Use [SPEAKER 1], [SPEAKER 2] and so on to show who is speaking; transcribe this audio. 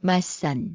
[SPEAKER 1] 맞선